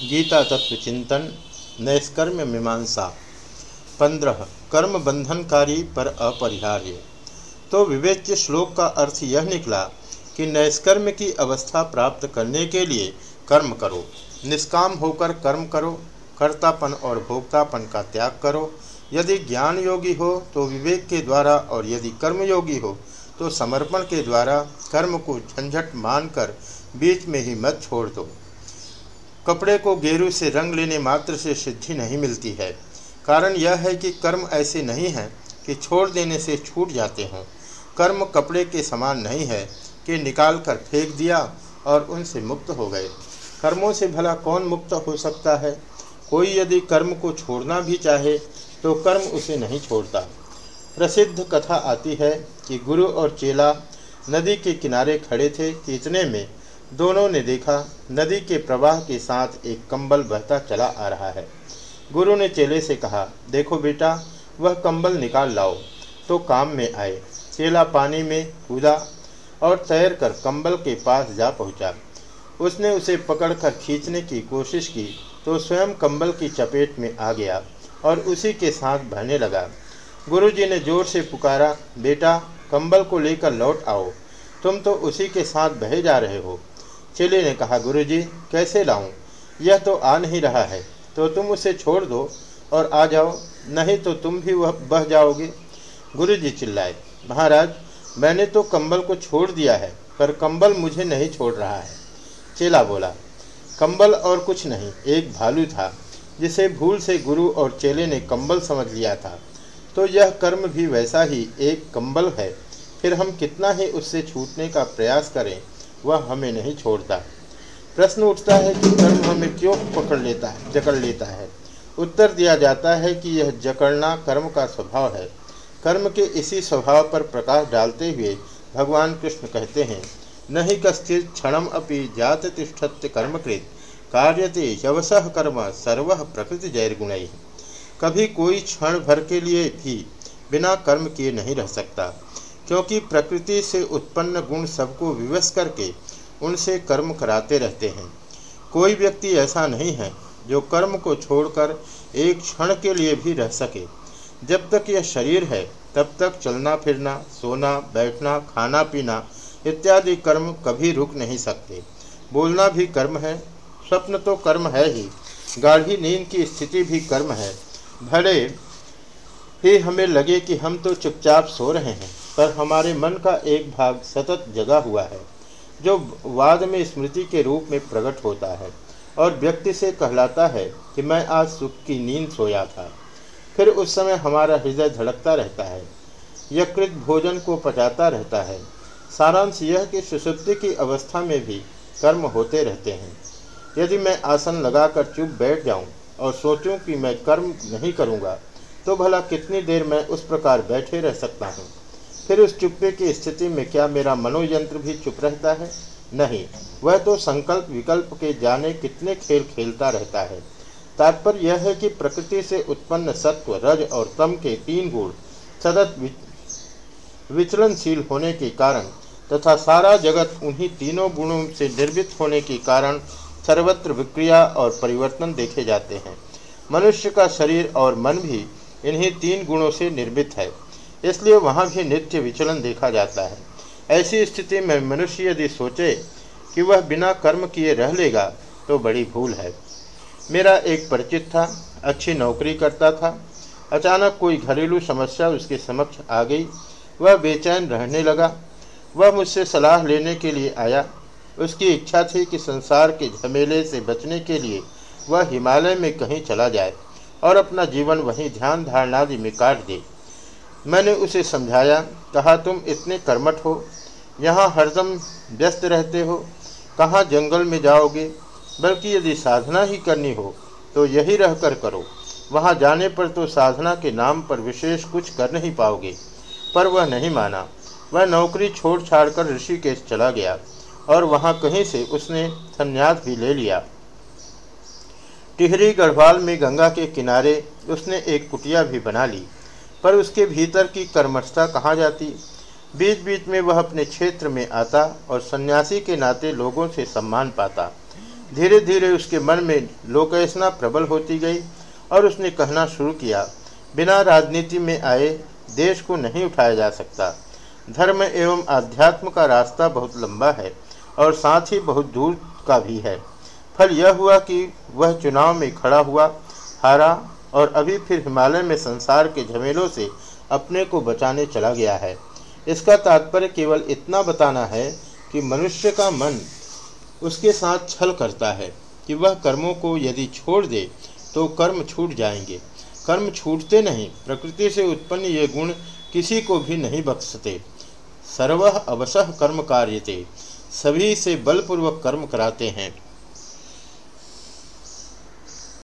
गीता तत्व चिंतन नैष्कर्म मीमांसा, पंद्रह, कर्म बंधनकारी पर अपरिहार्य। तो विवेच्य श्लोक का अर्थ यह निकला कि नैष्कर्म की अवस्था प्राप्त करने के लिए कर्म करो, निष्काम होकर कर्म करो, कर्तापन और भोक्तापन का त्याग करो। यदि ज्ञान योगी हो तो विवेक के द्वारा और यदि कर्म योगी हो तो समर्पण के द्वारा कर्म को झंझट मानकर बीच में ही मत छोड़ दो। कपड़े को गेरू से रंग लेने मात्र से सिद्धि नहीं मिलती है। कारण यह है कि कर्म ऐसे नहीं हैं कि छोड़ देने से छूट जाते हों। कर्म कपड़े के समान नहीं है कि निकाल कर फेंक दिया और उनसे मुक्त हो गए। कर्मों से भला कौन मुक्त हो सकता है? कोई यदि कर्म को छोड़ना भी चाहे तो कर्म उसे नहीं छोड़ता। प्रसिद्ध कथा आती है कि गुरु और चेला नदी के किनारे खड़े थे कि इतने में दोनों ने देखा, नदी के प्रवाह के साथ एक कंबल बहता चला आ रहा है। गुरु ने चेले से कहा, देखो बेटा, वह कंबल निकाल लाओ। तो काम में आए। चेला पानी में कूदा और तैर कर कंबल के पास जा पहुँचा। उसने उसे पकड़कर खींचने की कोशिश की तो स्वयं कंबल की चपेट में आ गया और उसी के साथ बहने लगा। गुरुजी ने ज़ोर से पुकारा, बेटा, कंबल को लेकर लौट आओ। तुम तो उसी के साथ बहे जा रहे हो। चेले ने कहा, गुरुजी, कैसे लाऊं? यह तो आ नहीं रहा है तो तुम उसे छोड़ दो और आ जाओ, नहीं तो तुम भी वह बह जाओगे। गुरुजी चिल्लाए, महाराज, मैंने तो कंबल को छोड़ दिया है, पर कंबल मुझे नहीं छोड़ रहा है। चेला बोला, कंबल और कुछ नहीं, एक भालू था, जिसे भूल से गुरु और चेले ने कंबल समझ लिया था। तो यह कर्म भी वैसा ही एक कंबल है, फिर हम कितना ही उससे छूटने का प्रयास करें वह हमें नहीं छोड़ता। प्रश्न उठता है कि कर्म हमें क्यों पकड़ लेता है, जकड़ लेता है? उत्तर दिया जाता है कि यह जकड़ना कर्म का स्वभाव है। कर्म के इसी स्वभाव पर प्रकाश डालते हुए भगवान कृष्ण कहते हैं, नहीं कश्चित क्षणम अपि जात तिष्ठत्य कर्मकृत, कार्यते यवस कर्म सर्व प्रकृति जैर गुण कभी कोई क्षण भर के लिए भी बिना कर्म किए नहीं रह सकता। क्योंकि प्रकृति से उत्पन्न गुण सबको विवश करके उनसे कर्म कराते रहते हैं। कोई व्यक्ति ऐसा नहीं है जो कर्म को छोड़कर एक क्षण के लिए भी रह सके। जब तक यह शरीर है, तब तक चलना, फिरना, सोना, बैठना, खाना, पीना इत्यादि कर्म कभी रुक नहीं सकते। बोलना भी कर्म है, स्वप्न तो कर्म है ही, गाढ़ी नींद की स्थिति भी कर्म है। भले ही हमें लगे कि हम तो चुपचाप सो रहे हैं पर हमारे मन का एक भाग सतत जगा हुआ है, जो वाद में स्मृति के रूप में प्रकट होता है और व्यक्ति से कहलाता है कि मैं आज सुख की नींद सोया था। फिर उस समय हमारा हृदय धड़कता रहता है, यकृत भोजन को पचाता रहता है। सारांश यह कि सुसुप्ति की अवस्था में भी कर्म होते रहते हैं। यदि मैं आसन लगाकर चुप बैठ जाऊँ और सोचूं कि मैं कर्म नहीं करूँगा तो भला कितनी देर मैं उस प्रकार बैठे रह सकता हूँ? फिर उस चुप्पे की स्थिति में क्या मेरा मनोयंत्र भी चुप रहता है? नहीं। वह तो संकल्प विकल्प के जाने कितने खेल खेलता रहता है। तात्पर्य यह है कि प्रकृति से उत्पन्न सत्व, रज और तम के तीन गुण सतत विचलनशील होने के कारण तथा सारा जगत उन्हीं तीनों गुणों से निर्मित होने के कारण सर्वत्र विक्रिया और परिवर्तन देखे जाते हैं। मनुष्य का शरीर और मन भी इन्हीं तीन गुणों से निर्मित है। इसलिए वहाँ भी नित्य विचलन देखा जाता है। ऐसी स्थिति में मनुष्य यदि सोचे कि वह बिना कर्म किए रह लेगा तो बड़ी भूल है। मेरा एक परिचित था, अच्छी नौकरी करता था। अचानक कोई घरेलू समस्या उसके समक्ष आ गई। वह बेचैन रहने लगा। वह मुझसे सलाह लेने के लिए आया। उसकी इच्छा थी कि संसार के झमेले से बचने के लिए वह हिमालय में कहीं चला जाए और अपना जीवन वहीं ध्यान धारणादि में काट दे। मैंने उसे समझाया, कहा, तुम इतने कर्मठ हो, यहाँ हरदम व्यस्त रहते हो, कहाँ जंगल में जाओगे? बल्कि यदि साधना ही करनी हो तो यही रहकर करो। वहाँ जाने पर तो साधना के नाम पर विशेष कुछ कर नहीं पाओगे। पर वह नहीं माना। वह नौकरी छोड़ छाड़ कर ऋषिकेश चला गया, और वहाँ कहीं से उसने संन्यास भी ले लिया। टिहरी गढ़वाल में गंगा के किनारे उसने एक कुटिया भी बना ली। पर उसके भीतर की कर्मठता कहाँ जाती? बीच बीच में वह अपने क्षेत्र में आता और सन्यासी के नाते लोगों से सम्मान पाता। धीरे धीरे उसके मन में लोकेशना प्रबल होती गई और उसने कहना शुरू किया, बिना राजनीति में आए देश को नहीं उठाया जा सकता। धर्म एवं आध्यात्म का रास्ता बहुत लंबा है और साथ ही बहुत दूर का भी है। फल यह हुआ कि वह चुनाव में खड़ा हुआ, हारा और अभी फिर हिमालय में संसार के झमेलों से अपने को बचाने चला गया है। इसका तात्पर्य केवल इतना बताना है कि मनुष्य का मन उसके साथ छल करता है कि वह कर्मों को यदि छोड़ दे तो कर्म छूट जाएँगे। कर्म छूटते नहीं, प्रकृति से उत्पन्न ये गुण किसी को भी नहीं बख्शते। सर्व अवसह कर्म कार्यते, सभी से बलपूर्वक कर्म कराते हैं।